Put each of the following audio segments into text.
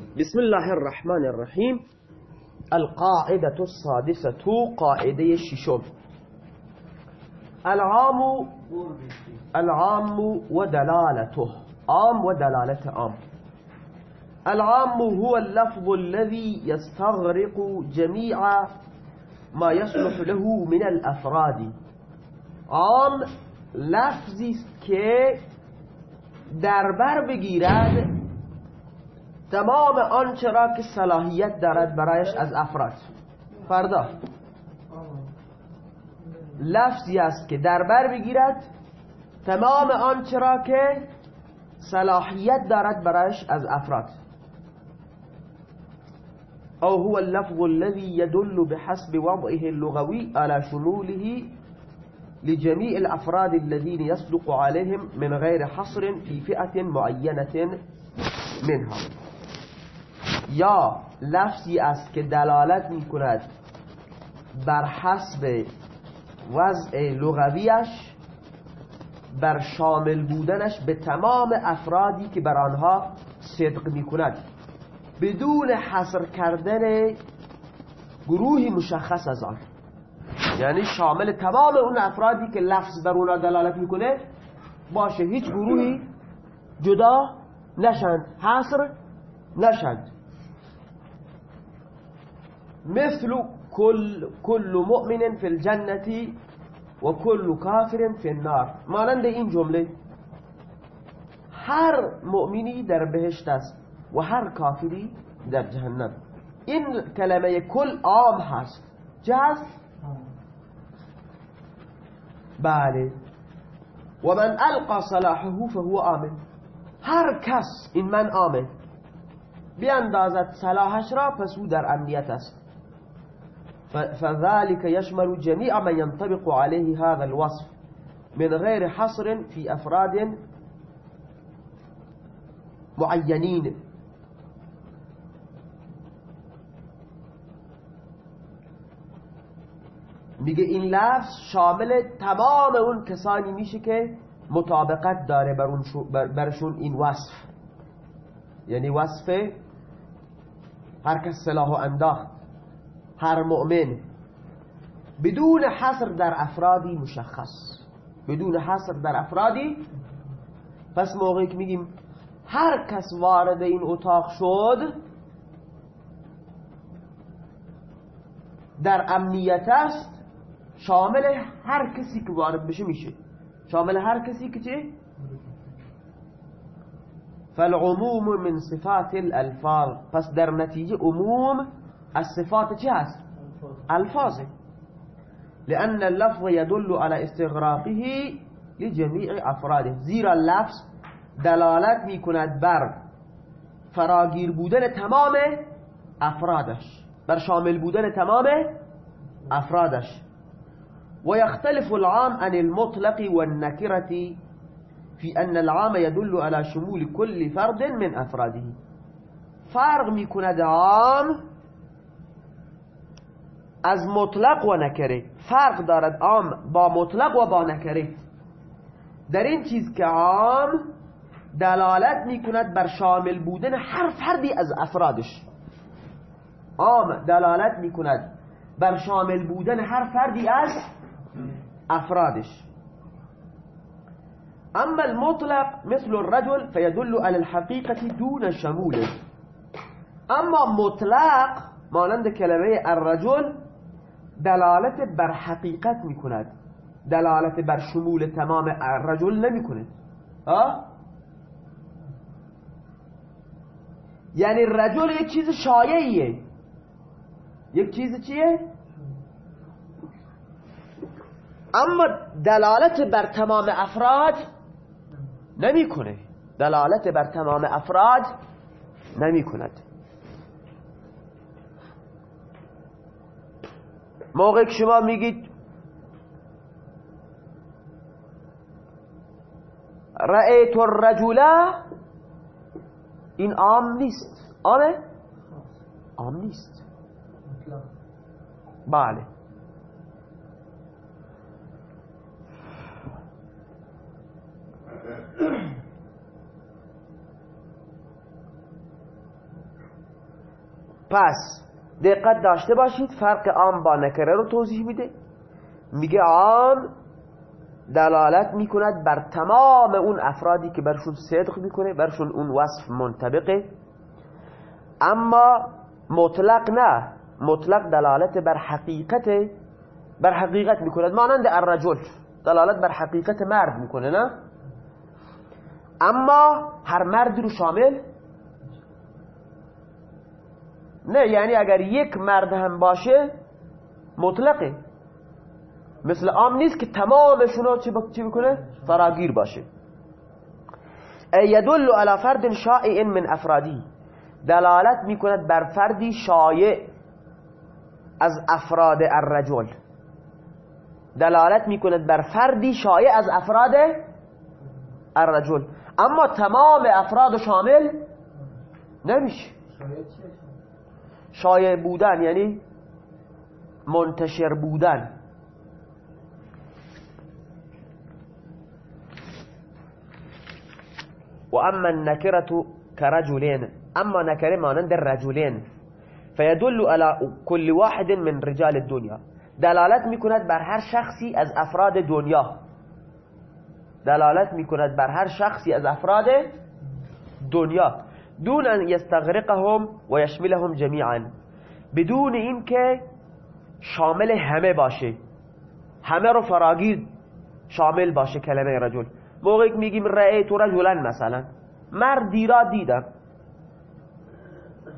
بسم الله الرحمن الرحیم القاعدة السادسة قاعدة ششم العام العام ودلالته. عام ودلالة عام. العام هو اللفظ الذي يستغرق جميع ما يصلح له من الأفراد. عام لفظی است که دربر بگیرد تمام آنچه را که صلاحیت دارد برایش از افراد. فردا. لفظی است که دربر بگیرد تمام آنچه را که صلاحیت دارد برایش از افراد. او هو اللفظ الذي يدل بحسب وضعه اللغوي على شموله لجميع الأفراد الذين يصدق عليهم من غير حصر في فئة معينة منها. یا لفظی است که دلالت می کند بر حسب وضع لغویش بر شامل بودنش به تمام افرادی که بر آنها صدق می کند بدون حصر کردن گروهی مشخص از آن. یعنی شامل تمام اون افرادی که لفظ بر اونا دلالت می‌کنه باشه هیچ گروهی جدا نشند حصر نشند مثل كل كل مؤمن في الجنة وكل كافر في النار. مانند این جمله هر مؤمنی در بهشت است و هر کافری در جهنم. این کلمه کل عام هست. چه؟ بله. و من القى صلاحه فهو آمن. هر کس این من آمن بیاندازد صلاحش را پس او در امنیت است. فذلك يشمل جميع من ينطبق عليه هذا الوصف من غير حصر في أفراد معينين. میگه این لفظ شامل تمام اون کسانی میشه که مطابقت داره برشون این وصف. یعنی وصف هر کس سلاح انداخت. هر مؤمن بدون حصر در افرادی مشخص. بدون حصر در افرادی. پس موقعی که میگیم هر کس وارد این اتاق شد در امنیت است شامل هر کسی که وارد بشه میشه. شامل هر کسی که چه؟ فالعموم من صفات الالفاظ. پس در نتیجه عموم از صفات چه هست الفاظه لأن اللفظ يدل على استغراقه لجميع أفراده. زیرا لفظ دلالت می کند بر فراگیر بودن تمام افرادش. بر شامل بودن تمام افرادش. ويختلف العام عن المطلق والنكرة في أن العام يدل على شمول كل فرد من أفراده. فرق می کند عام از مطلق و نکره فرق دارد عام با مطلق و با نکره در این چیز که عام دلالت می کند بر شامل بودن هر فردی از افرادش. عام دلالت می کند بر شامل بودن هر فردی از افرادش. اما المطلق مثل الرجل فيدل على الحقيقة دون شموله. اما مطلق مانند کلمه الرجل دلالت بر حقیقت می کند دلالت بر شمول تمام الرجل نمی کند یعنی رجل یک چیز شایعیه. یک چیز چیه؟ اما دلالت بر تمام افراد نمی‌کنه دلالت بر تمام افراد نمی کند موقع که شما میگید رأیت الرجل این عام نیست. عامه؟ عام نیست. بله. پس دقت داشته باشید فرق عام با نکره رو توضیح میده. میگه عام دلالت می‌کند بر تمام اون افرادی که برشون صدق می‌کنه برشون اون وصف منطبقه. اما مطلق نه مطلق دلالت بر حقیقت بر حقیقت می‌کند. مانند الرجل دلالت بر حقیقت مرد می‌کنه نه؟ اما هر مردی رو شامل نه یعنی اگر یک مرد هم باشه مطلقه. مثل عام نیست که تمامشون رو چی بکنه؟ فراگیر باشه. یدل على فرد شائع من افرادی. دلالت می‌کند بر فردی شایع از افراد الرجل. دلالت می‌کند بر فردی شایع از افراد الرجل. اما تمام افراد شامل نمیشه. شایع بودن یعنی منتشر بودن. و اما النکرة كرجلين اما نکره مانند رجلين فيدل على كل واحد من رجال الدنيا دلالت می‌کند بر هر شخصی از افراد دنیا. دلالت می‌کند بر هر شخصی از افراد دنیا. دون ان یستغرقهم و یشملهم جمیعا. بدون اینکه شامل همه باشه. همه رو فراگیر شامل باشه کلمه رجل. موقعی که میگیم تو رجلا مثلا. مردی را دیدم.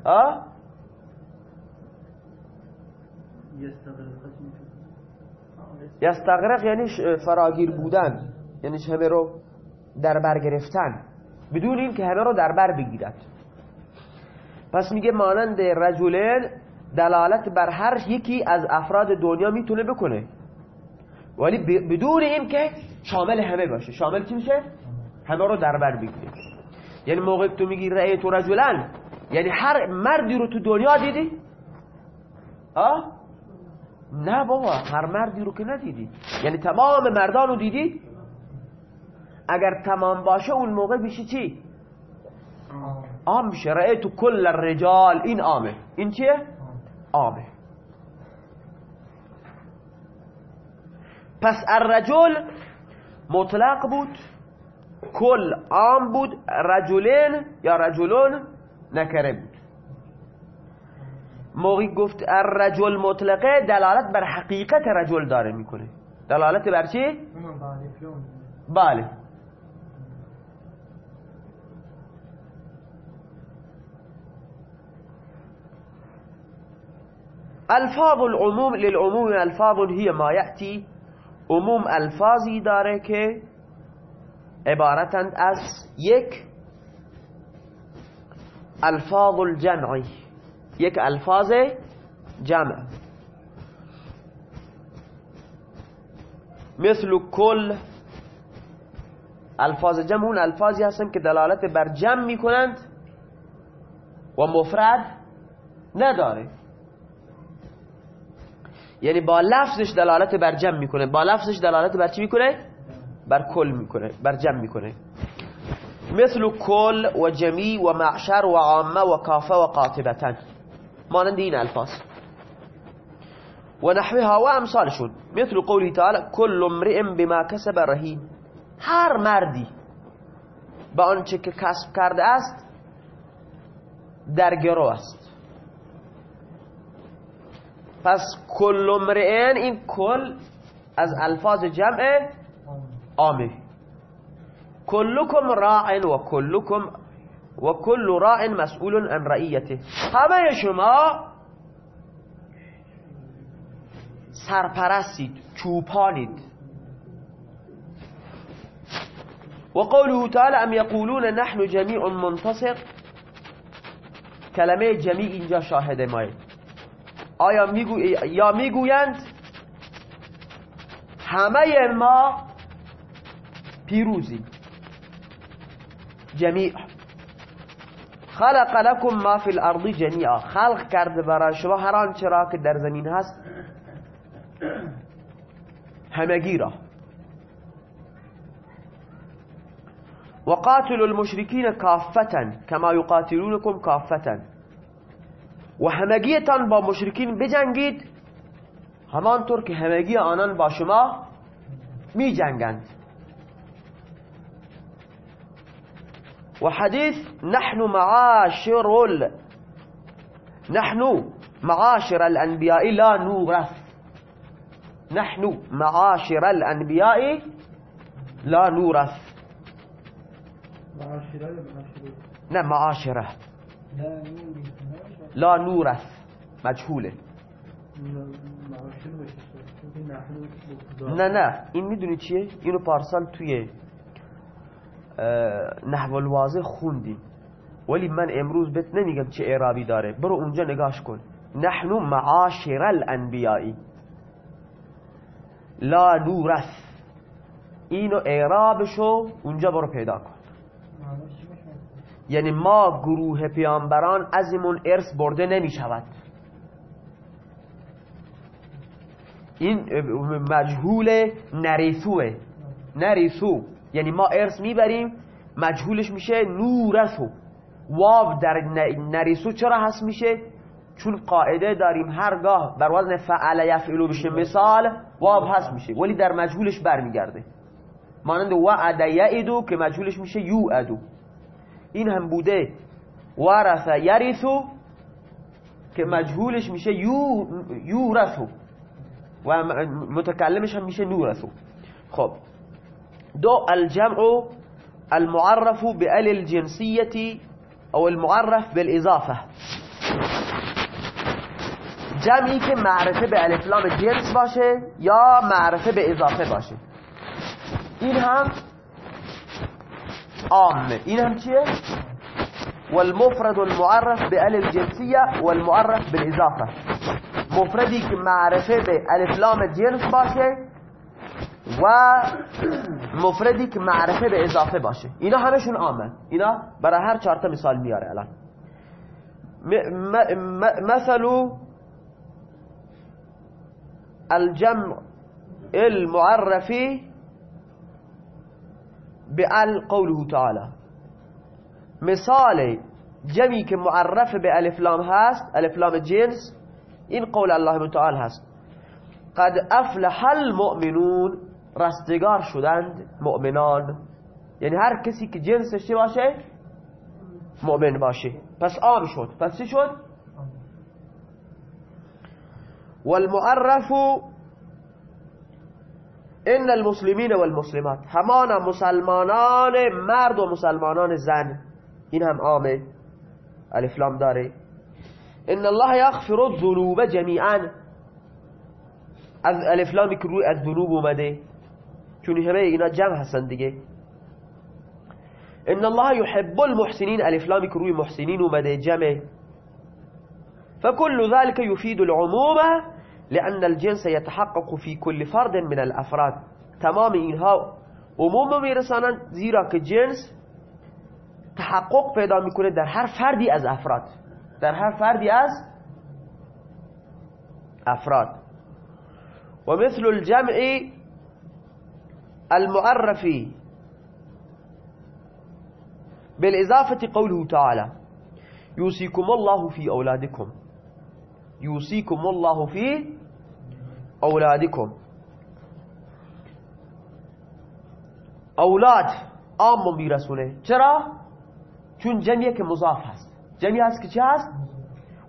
آه؟ یستغرق یعنی فراگیر بودن. یعنی همه رو در بر گرفتن. بدون این که همه رو در بر بگیرد. پس میگه مانند رجلین دلالت بر هر یکی از افراد دنیا می‌تونه بکنه. ولی بدون این که شامل همه باشه. شامل چی میشه؟ همه رو در بر بگیره. یعنی موقع تو میگی رأی تو رجلن یعنی هر مردی رو تو دنیا دیدی؟ آه؟ نه بابا هر مردی رو که ندیدی. یعنی تمام مردان رو دیدی؟ اگر تمام باشه اون موقع بشه چی؟ عام میشه رأیتو کل الرجال. این عامه این چیه؟ عامه پس الرجل مطلق بود. کل عام بود. رجلین یا رجلون نکره بود. موقعی گفت الرجل مطلقه دلالت بر حقیقت رجل داره می‌کنه. دلالت بر چی؟ بله. ألفاظ العموم للعموم ألفاظ هي ما يأتي. عموم الفاظی داره که عبارتند از یک ألفاظ الجمعی یک ألفاظ جمع. مثل کل ألفاظ جمع اون ألفاظی هستن که دلالت بر جمع میکنند و مفرد نداره. یعنی با لفظش دلالت بر جمع می‌کنه. با لفظش دلالت بر چی می‌کنه؟ بر کل می‌کنه. بر جمع می‌کنه. مثل کل و جمی و معشر و عامه و کافه و قاطبتن. مانند این الفاظ. و نحوها و امثالشون. مثل قولی تعالی کل امرئ بما کسب رهین. هر مردی با آنچه که کسب کرده است در گرو است. پس کل امرئن این کل از الفاظ جمع عامه. کلکم راع و کلکم و کل راع مسئول عن رعیته. همه شما سرپرستید چوپانید. و قوله تعالی ام یقولون نحن جمیع منتصق کلمه جمیع اینجا شاهد ماه آیا میگو یا می‌گویند همه ما پیروزی. جمیع. خلق لكم ما في الارض جميعا خلق کرده برای شما هر آنچه را که در زمین هست. همگی را. وقاتل المشركين كافة كما يقاتلونكم كافة و همگیتان با مشرکین بجنگید. همانطور که همگی آنان با شما می جنگند و حدیث نحن معاشر ال نحن معاشر الانبیاء لا نورث نحن معاشر الانبیاء لا نورث نه معاشره. لا نورث مجهوله. نه نه. این می‌دونی چیه؟ اینو پارسال توی نحو الواضح خوندیم. ولی من امروز بهت نمیگم چه اعرابی داره. برو اونجا نگاش کن. نحن معاشر الانبیایی لا نورث اینو اعرابشو اونجا برو پیدا کن. یعنی ما گروه پیامبران ازمون ارث برده نمی شود این مجهول نریسوه نریسو یعنی ما ارث می‌بریم مجهولش میشه نورسو واو در نریسو چرا هست میشه؟ چون قاعده داریم هرگاه بر وزن فعل یفعلو بشه مثال واو هست میشه. ولی در مجهولش برمیگرده. مانند وعد یعدو که مجهولش میشه یو ادو این هم بوده. ورث یریثو که مجهولش میشه یو یورثو و متکلمش هم میشه نورثو خب. دو الجمع المعرف بأل الجنسية أو المعرف بالإضافة. جمعی که معرفه به الفلام جنس باشه یا معرفه به اضافه باشه. این هم عامه این هم چیه؟ والمفرد المعرف بأل الجنسية والمعرف بالإضافة. مفردی که معرفة به الفلام جنس باشه و مفردی که معرفة به اضافه باشه. اینا همشون عامه اینا برای هر چهارتا مثال میاره الان. مثل الجمع المعرفی بآل قوله تعالى. مثال جمعی که معرف به الف لام هست ألف لام جنس این قول الله تعالی هست قد أفلح المؤمنون رستگار شدند مؤمنان. یعنی هر کسی که جنسش چه باشه مؤمن باشه. پس عام شد. پس چی شد؟ والمعرف إن المسلمین والمسلمات همان مسلمانان مرد و مسلمانان زن. این هم عامه الفلام داره. إن الله یغفر الذنوب جمیعا از الفلامی که روی از ذنوب اومده. چون همه اینا جمع هستن دیگه. إن الله يحب المحسنين الفلامی که روی محسنین اومده جمع. فكل ذلك يفيد العموم لأن الجنس يتحقق في كل فرد من الأفراد. تمام اینها عموم میرسانند زیرا که جنس تحقق پیدا میکنه در هر فردی از افراد. در هر فردی از افراد. و مثل الجمع المعرف بالإضافة قوله تعالى يوصيكم الله في أولادكم يوصيكم الله في أولادكم. اولاد عام میرسونه چرا؟ چون جمعیه که مضاف هست. جمعی هست که چه هست؟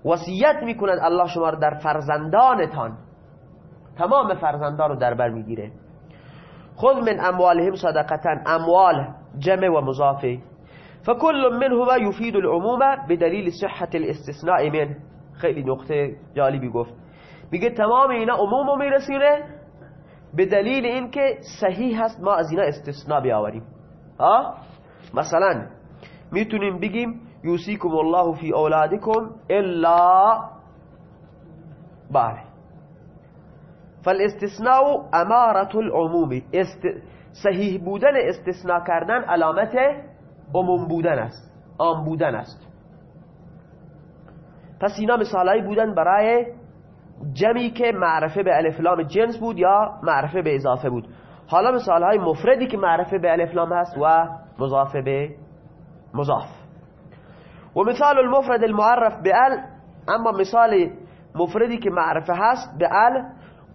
وصیت می‌کند الله شما رو در فرزندانتان. تمام فرزندان رو در بر می‌گیره. خود من اموالهم صدقتا اموال جمع و مضافه فكل منهما يفيد العموم بدلیل صحت الاستثناء من خیلی نقطه جالبی گفت. میگه تمام اینا عموم میرسونه به دلیل اینکه صحیح هست ما از اینا استثناء بیاوریم. ها؟ مثلا می‌تونیم بگیم یوسیکم الله فی اولادکم الا بله فالاستثناء امارت العموم. است... صحیح بودن استثناء کردن علامت عموم بودن است. عام بودن است. پس اینا مثالایی بودن برای جمعی که معرفه به الفلام جنس بود یا معرفه به اضافه بود. حالا مثال های مفردی که معرفه به الفلام هست و مضافه به مضاف. و مثال المفرد المعرف به ال اما مثال مفردی که معرفه هست به ال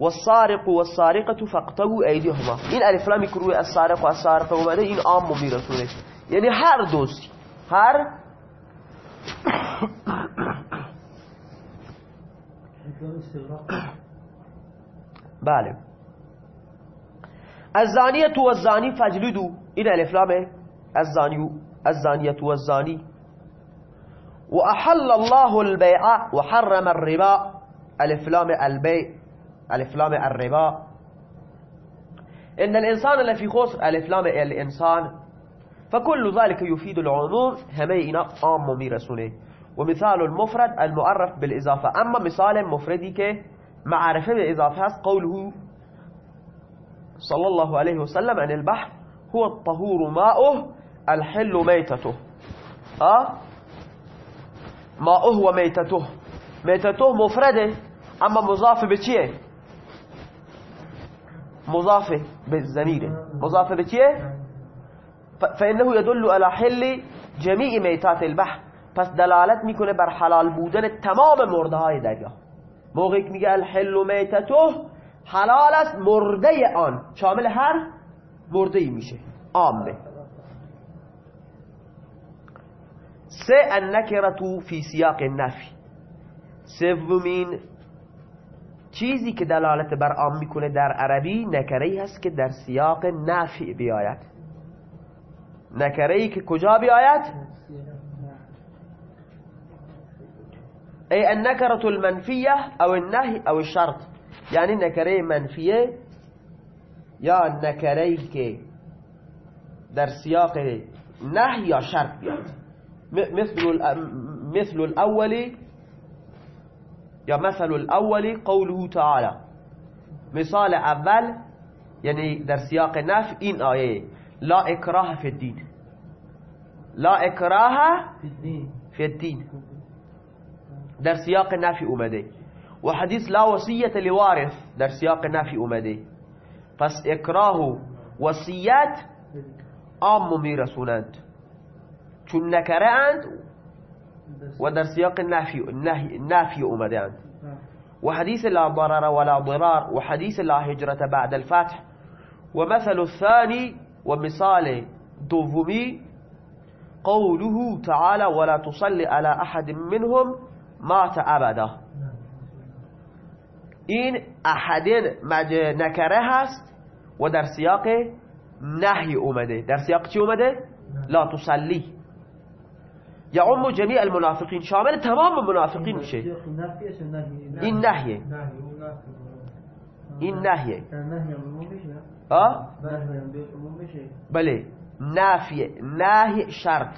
والسارق والسارقة فاقطعوا ایدیهما. این الف لامی که روی السارق و السارقه اومده این عام میرسونه یعنی هر دوستی هر بله. الزانیت و الزانی فجلدو این الافلامه الزانی الزانیت و الزانی و احل الله البيع وحرم الربا. الافلام البيع الافلام الربا. إن الإنسان لفي خسر. الافلام الإنسان. فكل ذلك يفيد العموم. اینا عام میرسونه ومثال المفرد المعرف بالإضافة. أما مثال مفردي که معرفة بالإضافة قوله صلى الله عليه وسلم عن البحر هو الطهور ماؤه الحل ميتته. ها ماؤه وميتته. ميتته مفرده أما مضاف بچيه؟ مضاف بالزمير مضاف بچيه؟ فإنه يدل على حل جميع ميتات البحر. پس دلالت می‌کنه بر حلال بودن تمام مرده های دریا موقعی که میگه الحل و میتتو حلال است مرده آن. شامل هر مرده میشه. عامه. سه النکرتو فی سیاق نفی سومین چیزی که دلالت بر عام می‌کنه در عربی نکره هست که در سیاق نفی بیاید. نکره که کجا بیاید؟ أي النكرة المنفية أو النهي أو الشرط. يعني نكرة منفية يا نكره که در سياق نهي يا شرط. بیاد مثل مثل الأول يا مثل الأول قوله تعالى. مثال أول يعني در سياق نفي إن آية. لا إكراه في الدين. لا إكراه في الدين. در سیاق نفی اومده و حدیث لا وصیت لوارث در سیاق نفی اومده پس اکراه و وصیت عام میرسونند چون نکره اند و در سیاق نفی, نفی و لا ضرر ولا ضرار و حدیث لا هجرت بعد الفتح. و مثل الثاني ومثال دومی قوله تعالى ولا تصلي على أحد منهم مات ابدا. این احدین نکره هست و در سیاق نهی اومده. در سیاق چی اومده؟ لا تصلی یا عمو جمیع المنافقین. شامل تمام منافقین میشه. این نهیه این نهیه. بله. نافیه نهی شرط.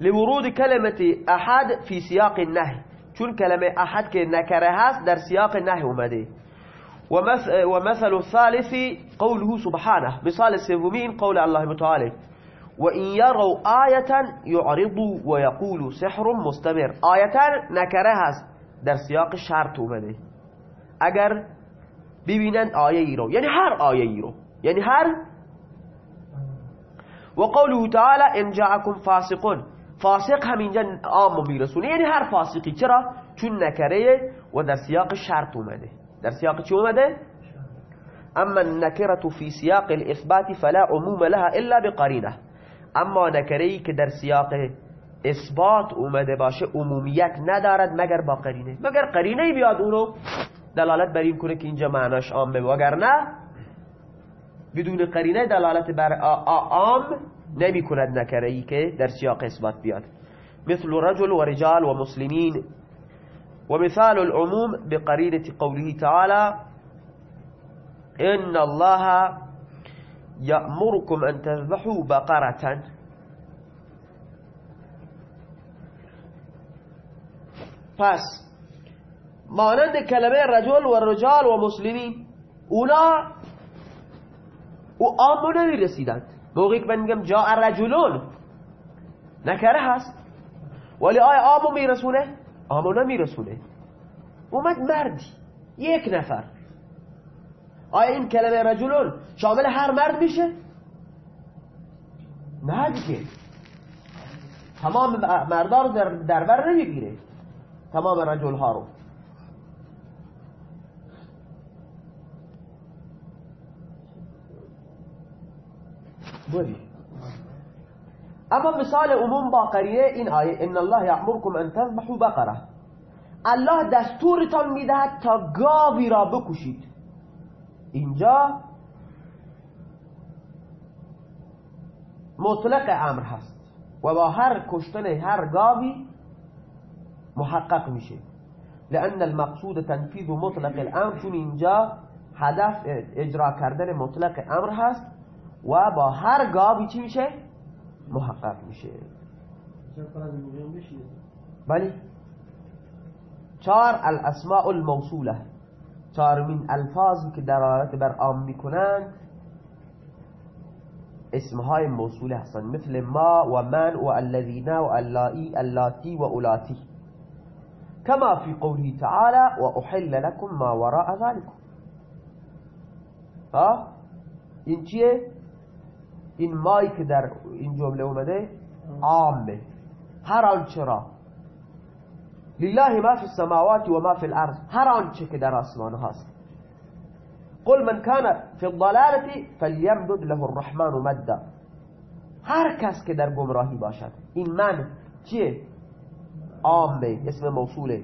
لورود كلمة أحد في سياق النهي. چون كلمة أحد که نكره هست در سياق النهي اومده ومثل الثالث قوله سبحانه. مثال السيفومين قول الله تعالى وإن يروا آية يعرضوا ويقولوا سحر مستمر. آية نكره هست در سياق شرط اومده اگر ببینن آیه ای رو. یعنی هر آیه ای رو. یعنی هر؟ تعالى إن جاءكم فاسقون. فاسق همینجا عام میرسونه. یعنی هر فاسقی. چرا؟ چون نکره و در سیاق شرط اومده. در سیاق چی اومده؟ اما النکرة في سیاق الاثبات فلا عموم لها الا بقرینه. اما نکره که در سیاق اثبات اومده باشه عمومیت ندارد مگر با قرینه. مگر قرینه بیاد اونو دلالت بر این کنه که اینجا معناش عامه وگر نه بدون قرینه دلالت بر عام نمی کند نکره ای که در سیاق اثبات بیاد مثل رجل و رجال و مسلمین ومثال العموم بقرينة قوله تعالى إن الله يأمركم أن تذبحوا بقرة. پس مانند کلمه رجل و رجال و مسلمین اونا أو نمی رسیدند موقعی که من میگم جا رجلون نکره هست. ولی آیا آمو میرسونه؟ آمو نمیرسونه. اومد مردی یک نفر. آیا این کلمه رجلون شامل هر مرد میشه؟ نه دیگه. تمام مردار در, در بر نمی‌گیره. تمام رجل ها رو. بری اما مثال عموم با قریه این آیه ان الله یعمرکم ان تذبحوا بقره. الله دستورتان می‌دهد تا گاوی را بکشید اینجا مطلق امر هست و با هر کشتن هر گاوی محقق میشه. لأن المقصود تنفيذ مطلق الامر چون اینجا هدف اجرا کردن مطلق امر هست. و با هر گاوی چی میشه؟ محقق میشه. بله. چار الاسماء الموصوله. چار من الفاظی که دلالت بر عام می‌کنند اسمهای موصوله هستند مثل ما و من و الذین و اللائي اللاتی و اولاتی. كما في قوله تعالى وأحل لكم ما وراء ذلك ها؟ این این مایی که در این جمله اومده عامه. هر آنچه را. لله ما في السماوات و ما في الارض. هر آنچه که در آسمان هاست قل من كان في الضلالة فليمدد له الرحمن مدا. هر کس که در گمراهی باشد. این من چیه؟ عامه اسم موصوله.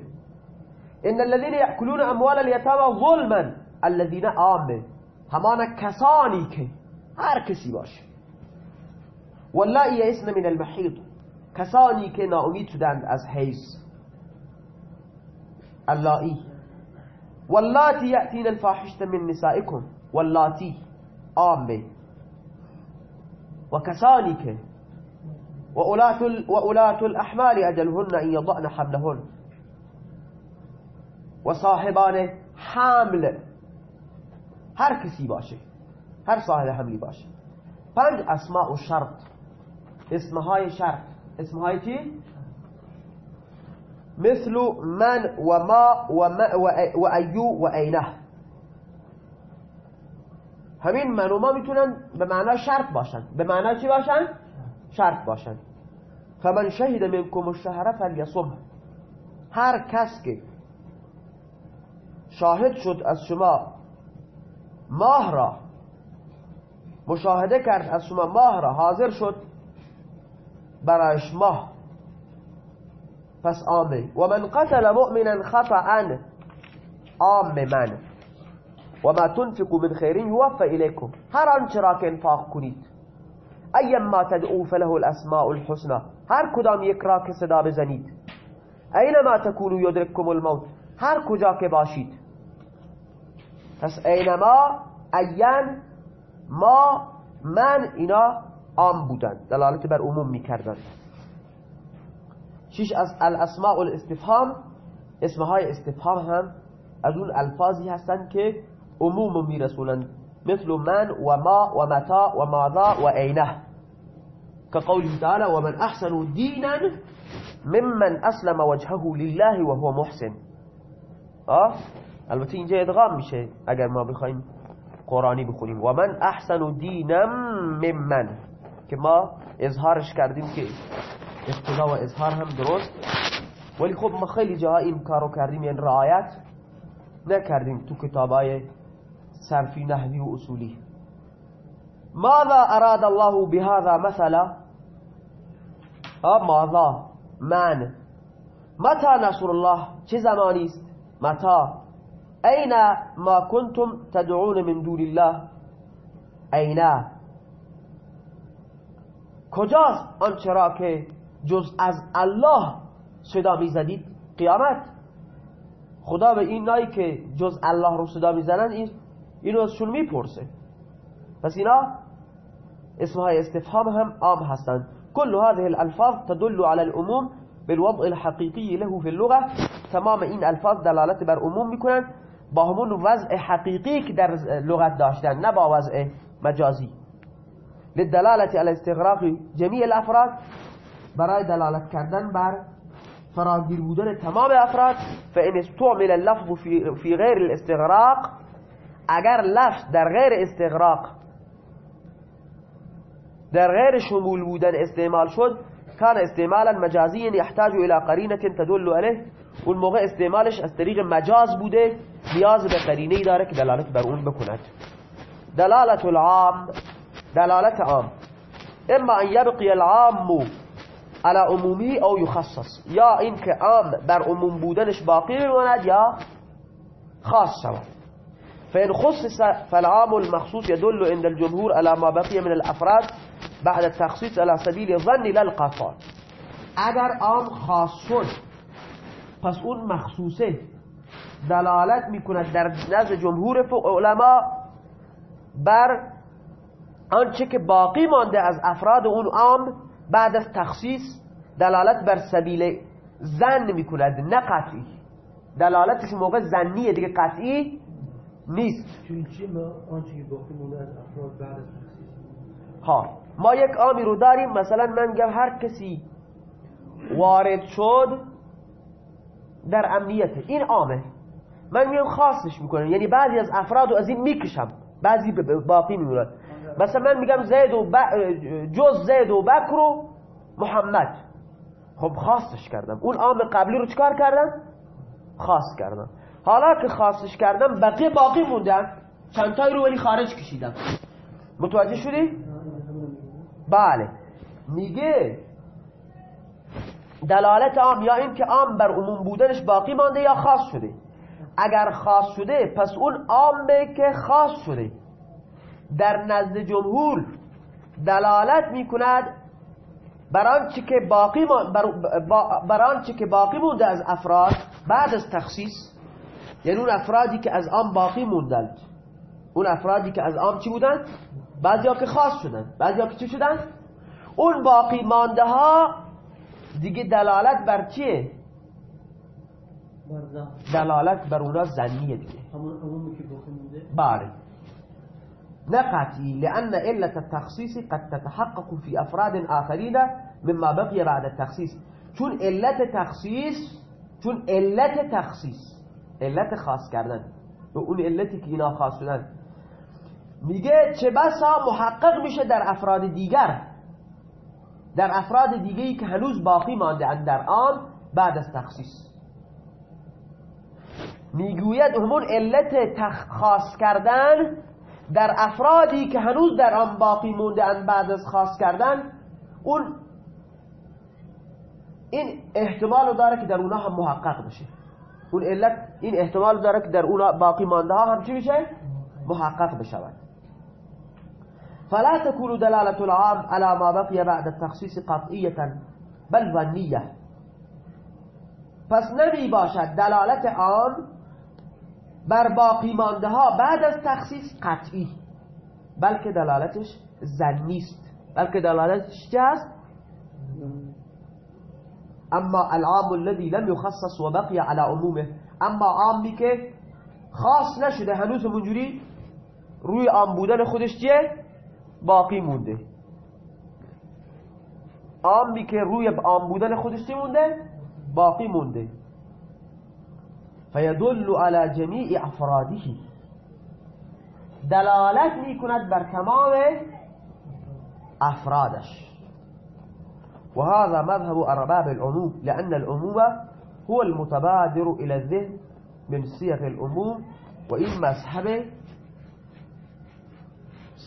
ان الذين يأكلون اموال اليتامى ظلما. الذين عامه. همان کسانی که هر کسی باشه. واللائي يئسن من المحيط. كساني كنا أميت دان از حیض اللائي. واللاتي يأتين الفاحشة من نسائكم. واللاتي. آمي و کسانی که و اولات الأحمال أجلهن أن يضعن حملهن. وصاحبان حامل. هر كسي باشي هر صاحب حملي باشي پنج اسماء الشرط اسمهای شرط. اسمهای چی؟ مثل من و ما و, ما و ایو و اینه همین من و ما می‌تونن به معنای شرط باشن. به معنای چی باشن؟ شرط باشن. فمن شهد منکم الشهر فلیصم. هر کس که شاهد شد از شما ماه را مشاهده کرد از شما ماه را حاضر شد برایش ماه. پس آمه و من قتل مؤمنا خطعا آم من. و ما تنفقوا من خیر یوفى الیکم هر آنچه را که انفاق کنید. ما تدعو فله الأسماء الحسنى. هر کدام یک را که صدا بزنید. اینما تکونو یدرککم الموت. هر کجا که باشید. پس اینما این ما من اینا عام بودن دلالت بر عموم می‌کردن. شش از الاسماء الاستفهام اسمهای استفهام هم از اون الفاظی هستند که عموم میرسونن. مثل من و ما و متا و ماذا و اینه. كقوله تعالى ومن أحسن دينا ممن أسلم وجهه لله وهو محسن. آه البته اینجا ادغام میشه اگر ما بخوایم قرآنی بخونیم. و من احسن دینم ممن. که ما اظهارش کردیم که اقتضا و اظهار هم درست. ولی خب ما خیلی جاها این کارو کردیم یعنی رعایت نکردیم تو کتابای صرفی نحوی و اصولی. ماذا اراد الله بهذا مثلا؟ ماذا؟ من. متى نصر الله؟ چه زمانی است؟ متى؟ اين ما كنتم تدعون من دون الله. اين کجاست آنچه را که جز از الله صدا می‌زدید؟ قیامت. خدا به این نایی که جز الله رو صدا می‌زنن این اینو ازشون می‌پرسه. پس اینا اسمهای استفهام هم عام هستند. كل هذه الألفاظ تدل على الأموم بالوضع الحقيقي له في اللغة. تمام این الفاظ دلالت بر عموم می‌کنن با همون وضع حقیقی که در لغت داشتن نه با وضع مجازی. للدلالة على استغراق جميع الأفراد برای دلالت کردن بر فراگیر بودن تمام افراد فإن استعمل اللفظ في, غير الاستغراق اگر لفظ در غیر استغراق در غیر شمول بودن استعمال شد كان استعمالا مجازيا يحتاج إلى قرينة تدل عليه. اون استعمالش از طریق مجاز بوده نیاز به قرینه داره که دلالت بر اون بکند. دلالت العام دلالت عام. اما ان يبقي العام على عمومی او يخصص یا اینکه عام بر عموم بودنش باقی بماند یا خاص شود. فإن خصص فالعام المخصوص يدل عند الجمهور على ما بقي من الأفراد بعد التخصيص على سبيل الظن للقفار اگر عام خاص شد پس اون مخصوصه دلالت می‌کند در نزد جمهور علما بر آنچه که باقی مانده از افراد اون عام بعد از تخصیص دلالت بر سبیل زن می‌کند نه قطعی. دلالتش موقع زنیه دیگه قطعی نیست. ها ما یک عامی رو داریم. مثلا من گم هر کسی وارد شد در امنیت این عامه. من میام خاصش می‌کنم. یعنی بعضی از افراد از این می‌کشم. بعضی باقی میمونن. مثلا من میگم زید و ب... جز زید و بکر و محمد. خب خاصش کردم. اون عام قبلی رو چکار کردم؟ خاص کردم. حالا که خاصش کردم بقیه باقی موندن. چندتایی رو ولی خارج کشیدم. متوجه شدی؟ بله. میگه دلالت عام یا این که عام بر عموم بودنش باقی مانده یا خاص شده؟ اگر خاص شده پس اون عامه که خاص شده. در نزد جمهور دلالت می‌کند بر آنچه که باقی بر آنچه که باقی مونده از افراد بعد از تخصیص یعنی اون افرادی که از آن باقی موندند. اون افرادی که از آن چی بودند؟ بعضی ها که خاص شدند. بعضی ها که چی شدند؟ اون باقی مانده ها دیگه دلالت بر چیه؟ دلالت بر اونا زنیه دیگه. بله. نه قطعی لأن علة التخصيص قد تتحقق في أفراد آخرين مما بقي بعد التخصيص. چون علت تخصیص چون علت تخصیص علت خاص کردن. به اون علتی که اینا خاص شدن. میگه چه بسا محقق میشه در افراد دیگر. در افراد دیگری که هنوز باقی مانده در آن بعد از تخصیص. می‌گوید همون علت خاص کردن در افرادی که هنوز در آن باقی مونده بعد از خاص کردن اون این احتمال داره که در اونها هم محقق بشه. اون علت این احتمال داره که در اونها باقی مانده ها هم چی بشه؟ محقق بشود فلا تكون دلالة العام على ما بقي بعد التخصيص قطعية بل ظنية پس نمی باشد دلالت عام بر باقی مانده ها بعد از تخصیص قطعی. بلکه دلالتش زنی است بلکه دلالتش چه است؟ اما العام الذي لم يخصص وبقي على عمومه. اما عامی که خاص نشده هنوز منجوری روی عام بودن خودش چیه؟ باقی مونده. عامی که روی عام بودن خودش چی مونده؟ باقی مونده. فیدل على جمیع افراده. دلالت میکند بر تمام افرادش. وهذا مذهب أرباب العموم لأن العموم هو المتبادر إلى الذهن من صيغ العموم وإن مذهب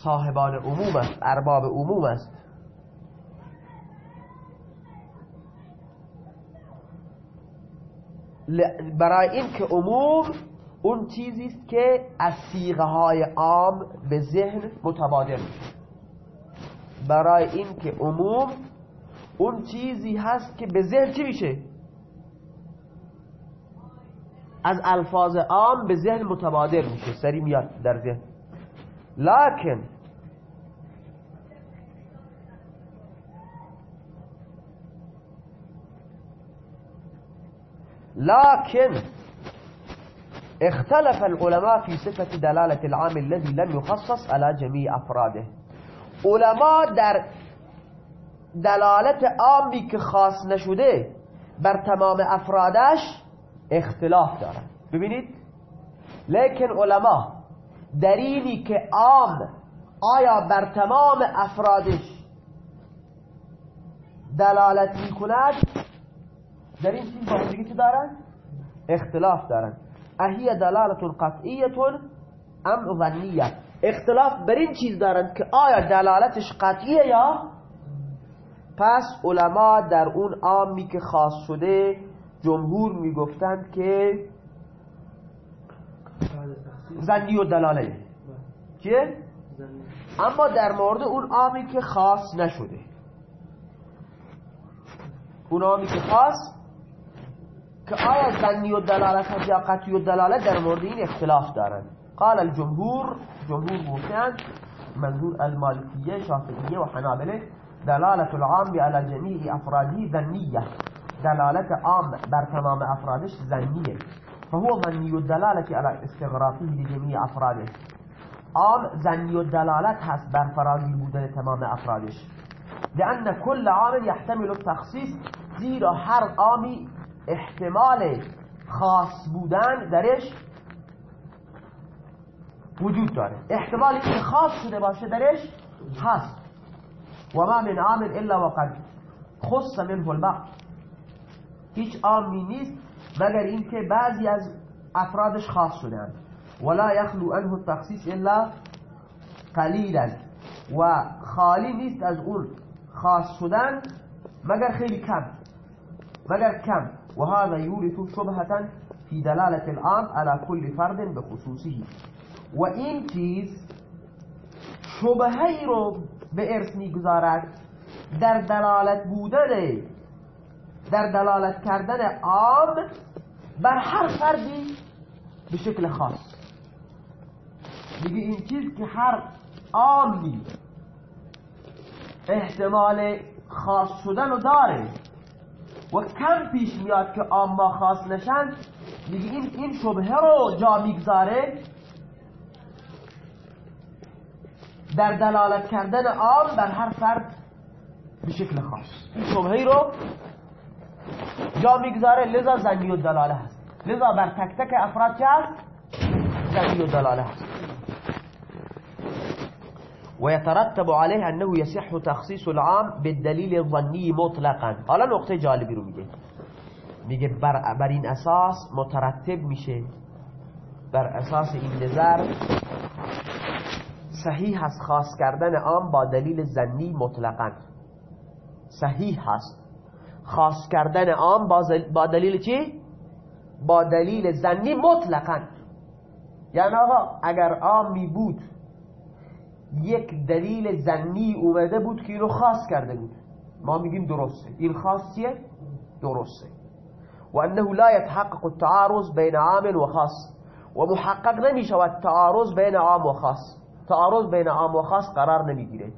صاحبان عموم است ارباب عموم است. برای این که عموم اون چیزی است که از سیغه های عام به ذهن متبادر برای این که عموم اون چیزی هست که به ذهن چی میشه؟ از الفاظ عام به ذهن متبادر میشه. سری میاد در ذهن. لكن لكن اختلف العلماء في صفة دلالة العام الذي لم يخصص على جميع أفراده. علماء در دلالت عامی که خاص نشده بر تمام افرادش اختلاف دارن ببینید؟ لیکن علما در اینی که عام آیا بر تمام افرادش دلالت می‌کند؟ در این چیز با چی دارن؟ اختلاف دارن اهی دلالت قطعیتون ام ظنیه اختلاف بر این چیز دارن که آیا دلالتش قطعیه یا پس علما در اون عامی که خاص شده جمهور می‌گفتند که زنی و دلاله چیه؟ اما در مورد اون عامی که خاص نشده اون عامی که خاص که آیا زنی و دلالت یا قطعی و دلالت در مورد این اختلاف دارن؟ قال الجمهور جمهور گفتن منظور المالکیه شافعیه و حنابله دلالت العام على جميع افرادی ذنیه دلالت عام بر تمام افرادش ذنیه فهو ظنی الدلالة على استغراقه لجميع افراده عام ظنی الدلالت هست بر فراگیر بودن تمام افرادش. لأن كل عام يحتمل التخصيص زیرا هر عامی احتمال خاص بودن درش وجود داره. احتمال که خاص شده باشه درش هست. و ما من عامل الا وقد خص منه البعض. هیچ عامی نیست مگر اینکه بعضی از افرادش خاص شدن ولا يخلو عنه التخصيص الا قلیلا. و خالی نیست از اون خاص شدن مگر خیلی کم. مگر کم. و هذا یورث شبهة في دلالة العام على كل فرد بخصوصه. و این چیز رو به ارث می‌گذارد در دلالت بودن در دلالت کردن عام بر هر فردی به شکل خاص. میگه این چیز که هر عامی احتمال خاص شدن رو داره و کم پیش میاد که عام خاص نشن میگه این این شبهه رو جا می‌گذاره. در دلالت کردن عام بر هر فرد به شکل خاص. این شبهه رو جا می‌گذاره. لذا زنی و دلاله هست. لذا بر تک تک افراد چه هست؟ زنی و دلاله هست. ويترتب عليه أنه يصح تخصيص العام بالدليل الظني مطلقا. حالا نقطه جالبی رو میگه. میگه بر, بر این اساس مترتب میشه. بر اساس این نظر صحیح هست خاص کردن عام با دلیل زنی مطلقا. صحیح هست. خاص کردن عام با دلیل چی؟ با دلیل زنی مطلقا. یعنی آقا اگر عامی بود یک دلیل زنی اومده بود که اینو خاص کرده بود. ما میگیم درسته. این خاص چیه؟ درسته. و انه لا يتحقق التعارض بین عام و خاص. و محقق نمی‌شود تعارض بین عام و خاص. تعارض بین عام و خاص قرار نمی‌گیره.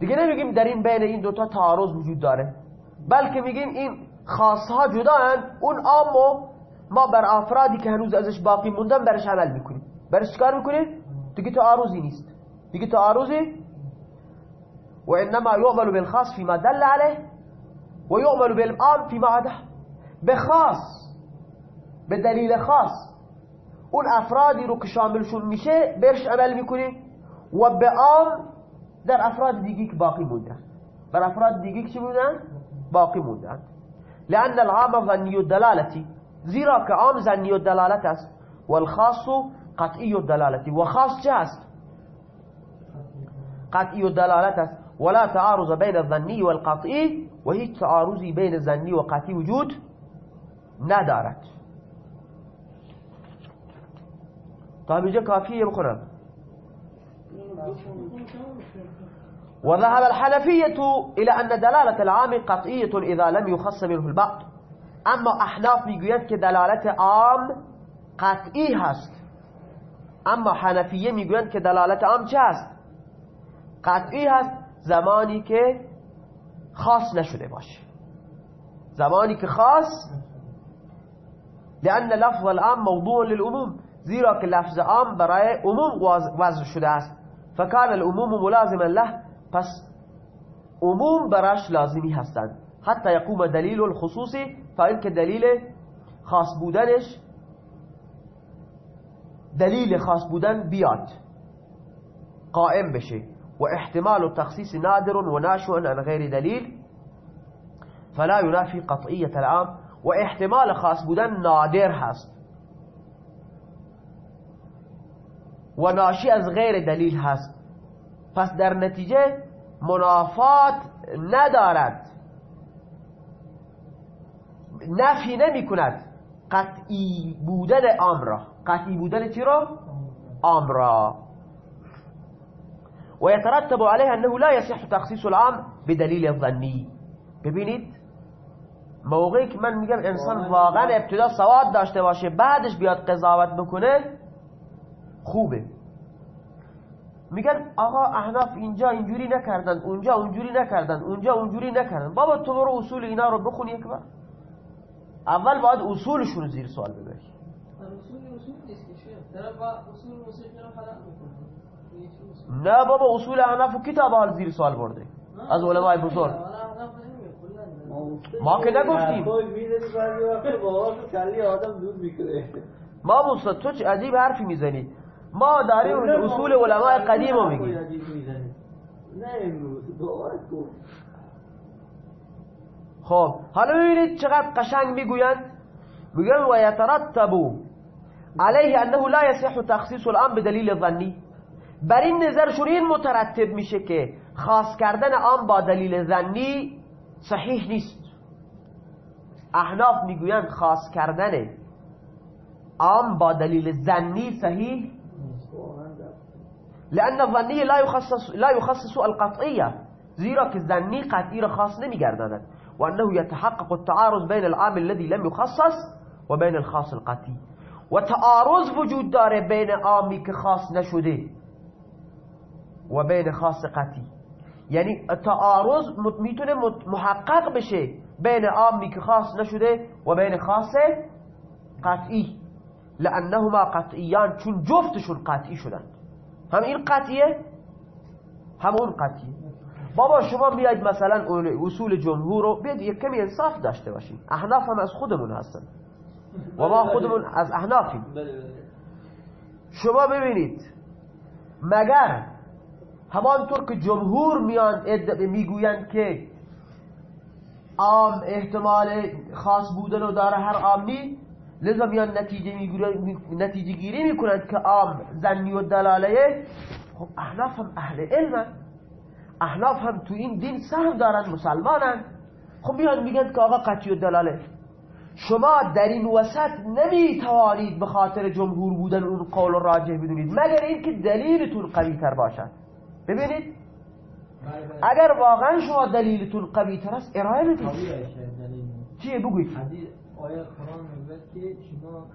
دیگه نمیگیم در این بین این دوتا تعارض وجود داره. بلکه میگیم این خاصها جدا اون عامو ما بر افرادی که هنوز ازش باقی موندن برش عمل می‌کنیم. برش کار میکنیم دیگه تعارضی نیست. دیگه تعارضی و انما یعمل بالخاص فيما دل عليه و یعمل بالعام فيما عده به خاص به دلیل خاص اون افرادی رو که شاملشون میشه برش عمل میکنیم و به عام در افراد دیگه که باقی موندن. بر افراد دیگه که بودن باقی موندن. لأن العام ظنی الدلالتی زیرا که عام ظنی الدلالت است. والخاص قطعی الدلالتی و خاص چه است قطعی الدلالت است ولا تعارض بین الظنی والقطعی و هیچ تعارضی بین ظنی و قطعی وجود ندارد تا اینجا کافیه بخونم وذهب الحنفية إلى أن دلالة العام قطعية إذا لم يخص منه البعض. أما أحناف میگوید که دلالت عام قطعی هست. اما حنفیه می‌گویند که دلالت عام چه هست قطعی هست زمانی که خاص نشده باشه. زمانی که خاص لأن لفظ العام موضوع للعموم زیرا که لفظ عام برای عموم وضع شده است. فکان العموم ملازما له پس عموم براش لازمی هستند. حتی یقوم دلیل الخصوصی تا اینکه دلیل خاص بودنش دلیل خاص بودن بیاد. قائم بشه واحتمال تخصيص نادر وناشئ عن غير دليل فلا ينافي قطعية العام واحتمال خاص بودن نادر هست. و ناشی از غیر دلیل هست. پس در نتیجه منافات ندارد. نفی نمی کند قطعی بودن أمر قطعی بودن چی را؟ امر و یترتب علیه انه لا یصح تخصیص العام بدلیل الظنی ببینید موقعی که من میگم انسان واقعا. ابتدا سواد داشته باشه بعدش بیاد قضاوت بکنه خوبه. میگن آقا احناف اینجا اینجوری نکردن اونجا اونجوری نکردن اونجا اونجوری نکردن. بابا تو برو اصول اینا رو بخون یک بار. اول باید اصولشون زیر سوال ببری. نه بابا اصول احناف کتاب حال زیر سوال برده. از علمای بزرگ. ما که نگفتیم. ما مستد تو چه عجیب حرفی می‌زنی؟ ما داریم اصول علماء قدیم رو میگیم. خب حالا ببینید چقدر قشنگ می‌گویند. میگن و یترتب علیه أنه لا یصح تخصیص الآن بدلیل ظنی بر این نظرشون این مترتب میشه که خاص کردن آن با دلیل ظنی صحیح نیست. احناف میگویند خاص کردن آن با دلیل ظنی صحیح لأن الظنی لا يخصص لا يخصص القطعية زیرا که ظنی قطعی را خاص نمیگرداند. و انه يتحقق التعارض بين العام الذي لم يخصص و بين الخاص القطعي و تعارض وجود داره بین عامی که خاص نشده و بین خاص قطعی. یعنی تعارض می‌تونه محقق بشه بین عامی که خاص نشده و بین خاص قطعی. لانهما قطعیان چون جفتشون قطعی شدند. هم این قطعیه هم اون قطعیه. بابا شما بیاید مثلا اصول جمهور رو بیاید یک کمی انصاف داشته باشید احناف هم از خودمون هستن. و ما خودمون از احنافیم. شما ببینید مگر همانطور که جمهور میان می‌گویند که عام احتمال خاص بودن رو داره هر عامی لذا میان نتیجه نتیجه گیری می‌کنند که عام زنی و دلاله خب احناف هم اهل علم احناف هم تو این دین سهم دارن مسلمانن خب میان میگن که آقا قطعی و دلاله. شما در این وسط نمی‌توانید به خاطر جمهور بودن اون قول راجع بدونید. مگر اینکه دلیلتون قوی تر باشد. ببینید. اگر واقعا شما دلیلتون قوی تر است ارائه بدید. چیه؟ بگوید آیه قرآن که شما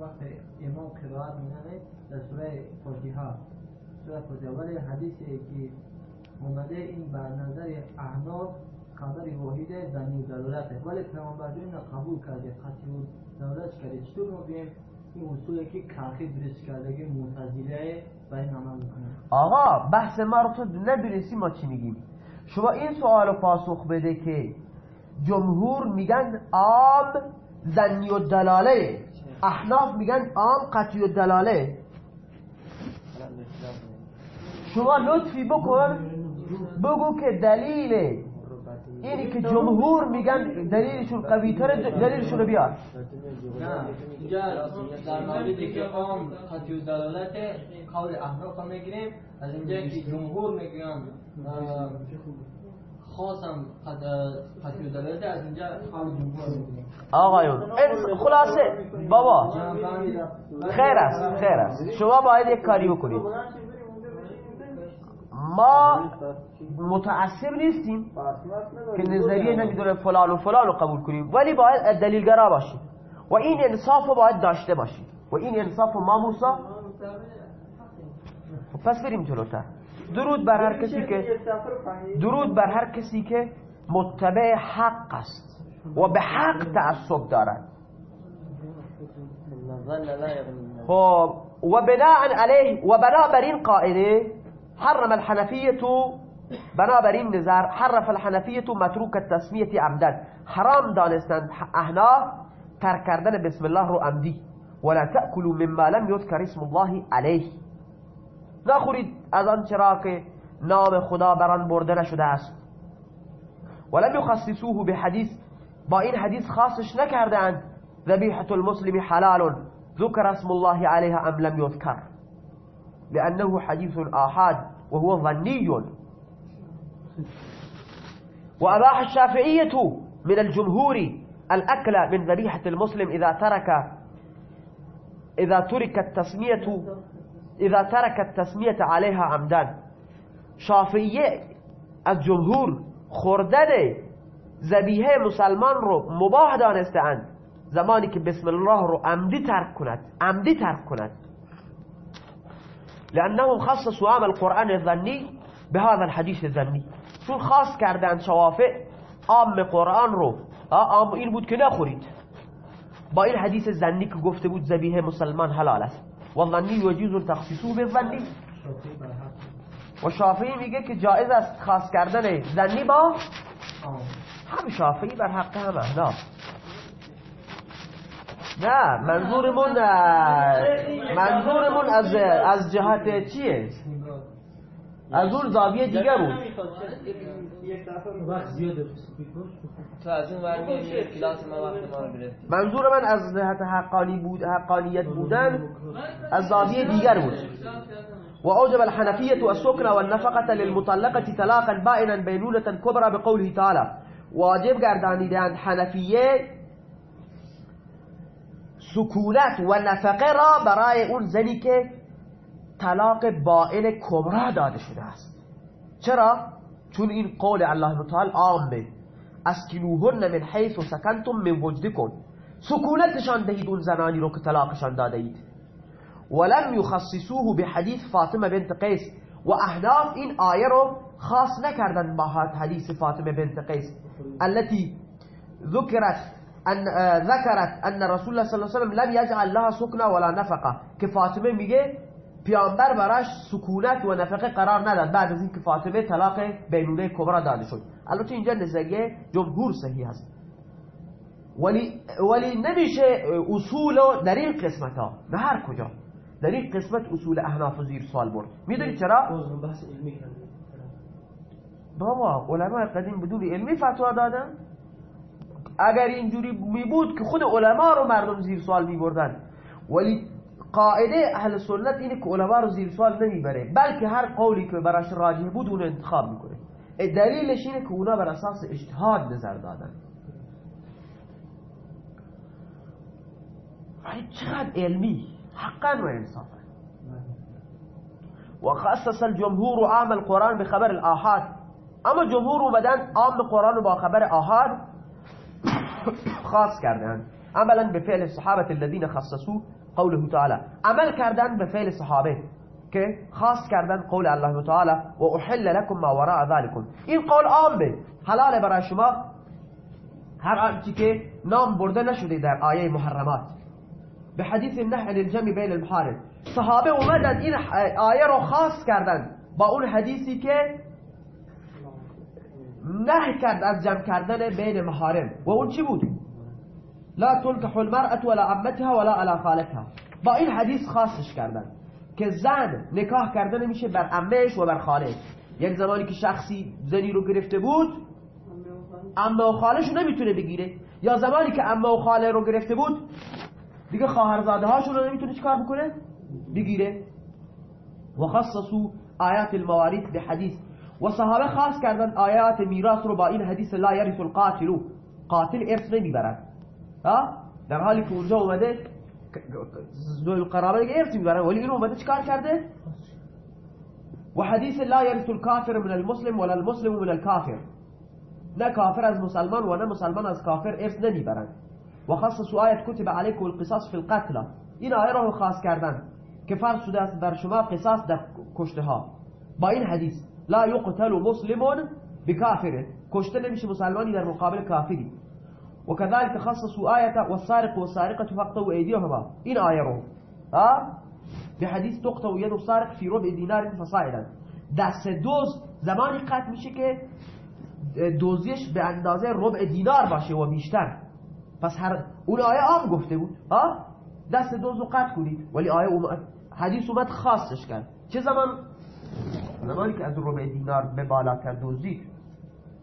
وقت امام قرائت می‌کنه در سوره فاتحه. سوره فاتحه. ولی حدیثی که اومده این بر نظر احناف خبر واحد زنی و دلالته ولی اینو قبول کرده قطعی و دلالت کرده. چطور ما بیم؟ این اصولی که کاخی درست کرده که معتزله به این عمل می‌کنه. آقا بحث ما رو تو ندونستی ما چی میگیم. شما این سوال رو پاسخ بده که جمهور میگن عام زنی و دلاله. احناف میگن عام قطعی و دلاله. شما لطفی بکن بگو که دلیل اینی که جمهور میگن دلیلشون قوی تر دلیلشون رو بیار. اینجا در موردی که عام قطعی و دلالت قول احناف هم می‌گیریم از اینجا که جمهور میگن خاصم قطعی و دلالت از اینجا قول جمهور می‌گیریم آقایون خلاصه. بابا خیر است خیر است. شما باید یک کاری بکنید. ما متعصب نیستیم که نظریه نمی‌دونه فلان و فلان رو قبول کنیم. ولی باید دلیلگرا باشیم. و این انصاف رو باید داشته باشیم. و این انصاف ما موسا پس بریم جلوتر. درود بر هر کسی که درود بر هر کسی که متبع حق است و به حق تعصب دارد. خب و بناء علیه و بنا بر این قاعده حرم الحنفیه بنابر این نظر حرف الحنفیه متروک التسمیه عمدن حرام دانستند احناف ترک کردن بسم الله رو عمدی. ولا تأكلوا مما لم يذكر اسم الله عليه. نخورید از آن چرا که نام خدا بران برده نشده است. ولم يخصصوه به حدیث با این حدیث خاصش نکردند ذبیحة المسلم حلال ذكر اسم الله عليها ام لم يذكر لأنه حديث آحاد. وهو ظني. وأباح الشافعية من الجمهور الأكل من ذبيحة المسلم إذا ترك إذا ترك التسمية إذا ترك التسمية عليها عمدان. شافعیه از جمهور زبیه مسلمان رو مباح دانستند زمانی که بسم الله رو عمدی ترک کند عمدی ترک کند. لأنهم خصصوا عام القرآن الظني بهذا الحديث الظني. چون خاص کردن شوافع عام قرآن رو عام این بود که نخورید. با این حدیث زنی که گفته بود زبیه مسلمان حلال است. و ظنی یجوز تخصیصو به ظنی و شافعی میگه که جایز است خاص کردن زنی با هم شافعی بر حق همه نه. نه منظورمون منظورمون از از جهت چیه؟ از اون زاویه دیگه بود. منظور من از جهت حقانی بود حقانیت بودن از زاویه دیگر بود. وأوجب الحنفية السكن والنفقة للمطلقة طلاقا بائنا بينونة كبرى بقوله تعالى واجب گردانیدند حنفیه سکونت و نفقه را برای اون زنی که طلاق بائن کبرا داده شده است. چرا؟ چون این قول الله تعالی عامه اسکنوهن من حیث و سکنتم من وجدکن سکونتشان دهید اون زنانی رو که طلاقشان داده اید. ولم يخصصوه بحديث فاطمه بنت قیس. و احناف این آیه رو خاص نکردن با حدیث فاطمه بنت قیس. التي ذكرت ان ذكرت ان رسول الله صلی الله علیه وسلم لم يجعل لها سكنه ولا نفقه که فاطمه میگه پیامبر براش سکونت و نفقه قرار نداد. بعد از اینکه فاطمه طلاق بینونه کبرا داده شد. البته اینجا نزدیک جمهور صحیح هست ولی ولی نمیشه اصول در این قسمت ها. نه هر کجا. در این قسمت اصول احناف زیر سوال برد. می‌دونی چرا؟ بابا علماء قدیم بدون علمی فتوا دادن. اگر اینجوری می بود که خود علما رو مردم زیر سوال می بردن ولی قاعده اهل سنت اینه که علما رو زیر سوال نمی‌بره بلکه هر قولی که براش راجح بود اون انتخاب می‌کنه. دلیلش اینه که اونا بر اساس اجتهاد نظر دادن. ولی چقدر علمی؟ حقا و انصافا. وخصص الجمهور عام القرآن بخبر الآحاد. اما جمهور اومدن عام قرآن با خبر آحاد خاص کردن. عملا به فعل صحابة الذين خصصوا قوله تعالى عمل کردن به فعل صحابه که خاص کردن قول الله تعالی و احل لكم ما وراء ذلكم. این قول عام به حلال برای شما هر آنچه که نام برده نشده در آیه محرمات. به حدیث نه الجمع بین المحارم. صحابه اومدن این آیه رو خاص کردن با اون حدیثی که نه کرد از جمع کردن بین محارم. و اون چی بود؟ لا تنكح المرأة ولا عمتها ولا على خالتها با این حدیث خاصش کردن که زن نکاح کردن میشه بر عمهش و بر خاله یک زمانی که شخصی زنی رو گرفته بود عمه و خالش رو نمی‌تونه بگیره. یا زمانی که عمه و خاله رو گرفته بود دیگه خواهرزاده هاشون رو نمی‌تونه چیکار بکنه؟ بگیره. و خصصوا آیات الموارید به حدیث. و صحابه خاص کردن آیات میراث رو با این حدیث لا یرث القاتل قاتل ارث نمیبرد. در حالی که اونجا اومده القرابه دیگه ارث میبرن ولی این اومده چیکار کرده؟ و حدیث لا یرث الکافر من المسلم ولا المسلم من الكافر نه کافر از مسلمان و نه مسلمان از کافر ارث نمیبرن و خصص آیت کتب علیکم القصاص فی القتل. این آیه رو خاص کردن که فرض شده است بر شما قصاص در کشته ها با این حدیث. لا يقتل مسلم بكافر. کشته نمیشه مسلمانی در مقابل کافری وكذلك خصصوا آية والسارق والسارقة فاقطعوا أيديهما. این آیه رو ها؟ به حدیث تقطع ید السارق فی ربع دینار فصاعدا. دست دوز زمانی قطع میشه که دوزیش به اندازه ربع دینار باشه و بیشتر. پس هر اون آیه عام گفته بود. ها؟ دست دوز رو قطع کنید. ولی آیه اومد حدیث اومد خاصش کرد. چه زمان زمانی که از ربع دینار به بالاتر دزدید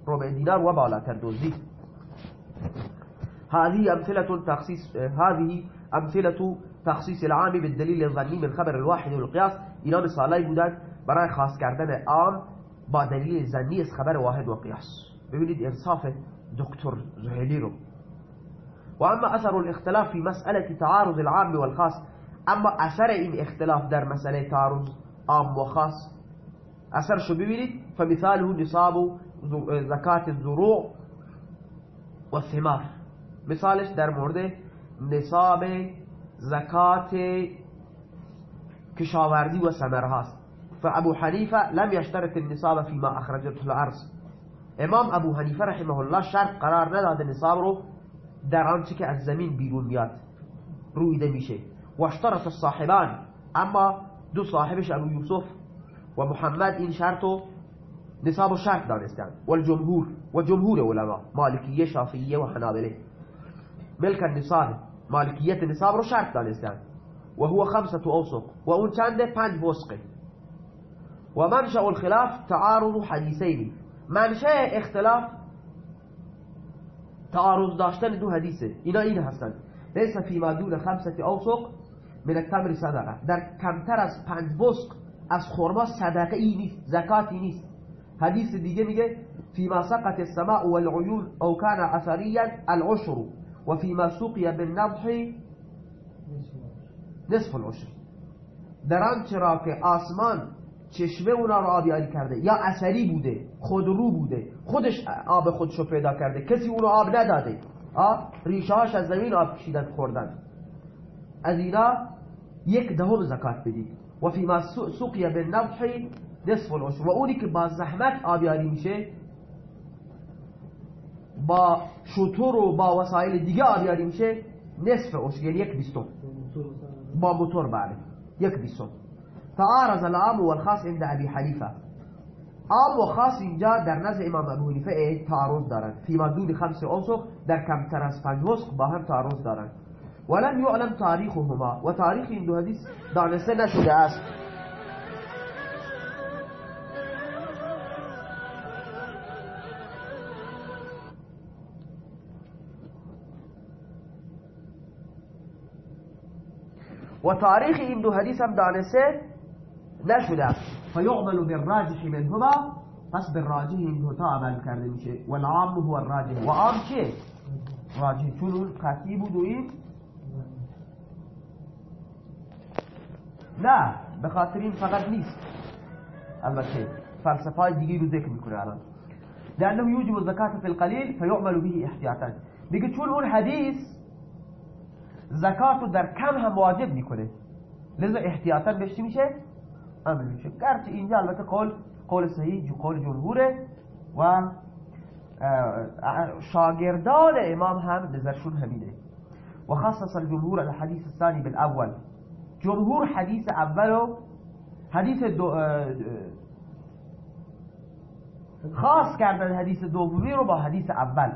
ربع دینار و بالاتر دزدید. هذه أمثلة تخصيص هذه أمثلة تخصيص العام بالدليل الظني من خبر الواحد والقياس اینا مثالای بودن برای خاص کردن عام با دلیل زنی از خبر واحد و قیاس. ببینید انصاف دکتر زهیلی رو. و اما اثر الاختلاف في مسألة تعارض العام والخاص اما اثر این اختلاف در مسئله تعارض عام و خاص اثرشو ببینید فمثاله نصاب زکات الزروع و الثمار مثالش در مورد نصاب زکات کشاورزی و ثمره هاست. فابو حنیفه لم یشترط النصاب فيما اخرجته الأرض. امام ابو حنیفه رحمه الله شرط قرار نداده نصاب رو در آنچه که از زمین بیرون میاد. رویده میشه. و اشترط الصاحبان. اما دو صاحبش ابو یوسف و محمد این شرطو نصاب و شرط دانستند و الجمهور و جمهور علما مالکیه شافعیه و حنابله. ملک النصاب مالکیت نصاب رو شرط دانستند و هو خمسة اوسق و اون چنده پنج وسقه. و منشأ الخلاف تعارض حدیثین. منشأ اختلاف تعارض داشتن دو حدیثه. اینا این هستند لیس فیما دون خمسة اوسق من التمر صدقه. در کمتر از پنج وسق از خرما صدقه ای نیست زکاتی نیست. حدیث دیگه میگه فيما سقط السماء والعيون او كان اثريا العشر وفيما سقي بالنضح نصف العشر. در آنچه را که آسمان چشمه اونا را آبیاری کرده یا اثری بوده خودرو بوده خودش آب خودشو پیدا کرده کسی اونو آب نداده. ریشهاش از زمین آب کشیدن خوردن. از اینا یک دهم زکات بدید. و فیما سقی بالنضح نصف العشر. و اونی که با زحمت آبیاری میشه با شطور و با وسایل دیگه آبیاری میشه نصف عشر یعنی یک بیستم. با موتور بله یک بیستم. تعارض العام والخاص عند ابي حنیفه. عام و خاص اینجا در نزد امام ابو حنیفه تعارض دارن. فيما دون خمس اوسق در کمتر از پنج وسق با هم تعارض دارن. ولم يعلم تاریخهما. و تاریخ این دو حدیث دانسته نشده است. و تاریخ این دو حدیث هم دانسته نشده فیعمل بالراجح منهما پس بالراجح این دو تا عمل کرده میشه. والعام هو الراجح. و عام چه؟ راجح. چون قطعی بود و این نه به خاطر این فقط نیست. البته فلسفه های دیگه رو ذکر میکنه الان. لأنه یوجب الزکات فی القلیل فیعمل به احتیاطا. میگه چون اون حدیث زکات رو در کم هم واجب میکنه. لذا احتیاطا بهش میشه؟ عمل میشه. گرچه اینجا البته قول قول صحیح جو قول جمهوره و شاگردان امام هم نظرشون همینه. و خصص الجمهور الحديث الثاني بالأول. جمهور حدیث اولو حدیث دو خاص کردن حدیث دومی رو با حدیث اول.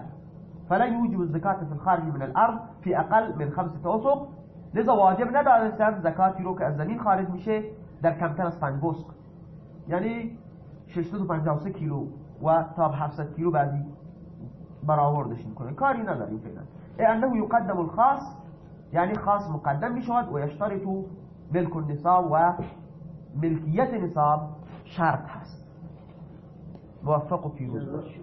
فلا يوجب الزكاة في الخارج من الارض في اقل من خمسة اوسق لذا واجب ندانستن زکاتی رو که از زمین خارج میشه در کمتر از پنج وسق یعنی 653 کیلو و تا 700 کیلو بعضی برآوردش می‌کنه کاری نداریم فعلا. انه يقدم الخاص یعنی خاص مقدم میشود و یشترط ملک النصاب و ملکیت نصاب شرط هست. موفق و پیروز باش